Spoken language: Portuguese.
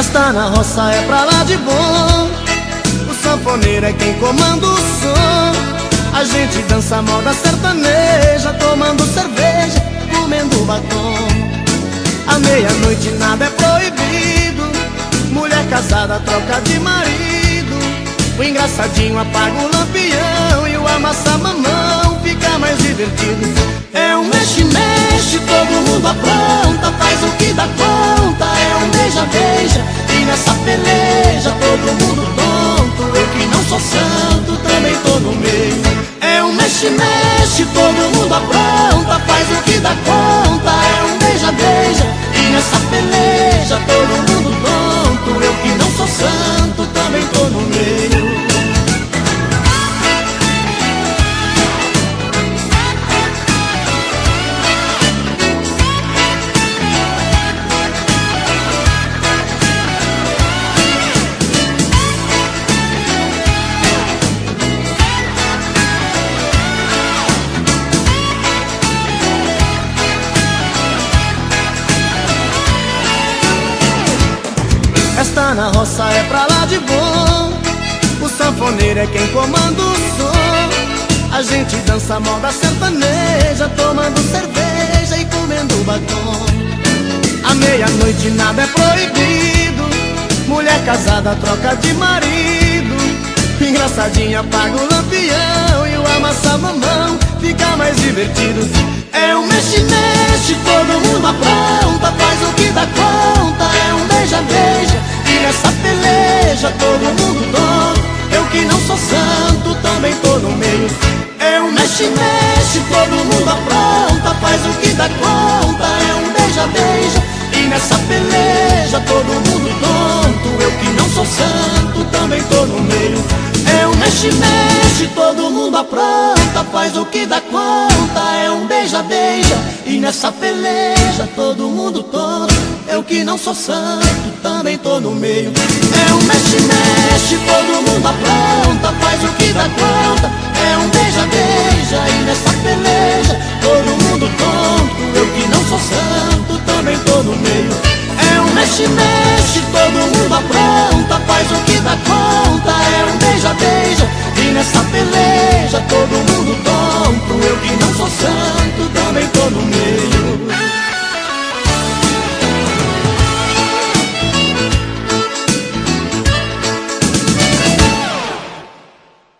Festa na roça é pra lá de bom. O sanfoneiro é quem comanda o som. A gente dança moda sertaneja Tomando cerveja, comendo batom. À meia-noite nada é proibido. Mulher casada troca de marido. O engraçadinho apaga o lampião E o amassa mamão. Fica mais divertido É um mexe-mexe, Na roça é pra lá de bom. O sanfoneiro é quem comanda o som. A gente dança moda sertaneja Tomando cerveja e comendo batom. À meia-noite nada é proibido. Mulher casada troca de marido. Engraçadinha paga o lampião E o amassa mamão. Fica mais divertido. É um mexe-mexe, todo mundo apronta Um mexe-mexe, todo mundo apronta Faz o que dá conta, é um beija-beija. E nessa peleja todo mundo tonto Eu que não sou santo, também tô no meio. É um mexe-mexe, todo mundo apronta Faz o que dá conta, é um beija-beija. E nessa peleja todo mundo tonto Eu que não sou santo, também tô no meio. É um mexe-mexe, todo mundo apronta album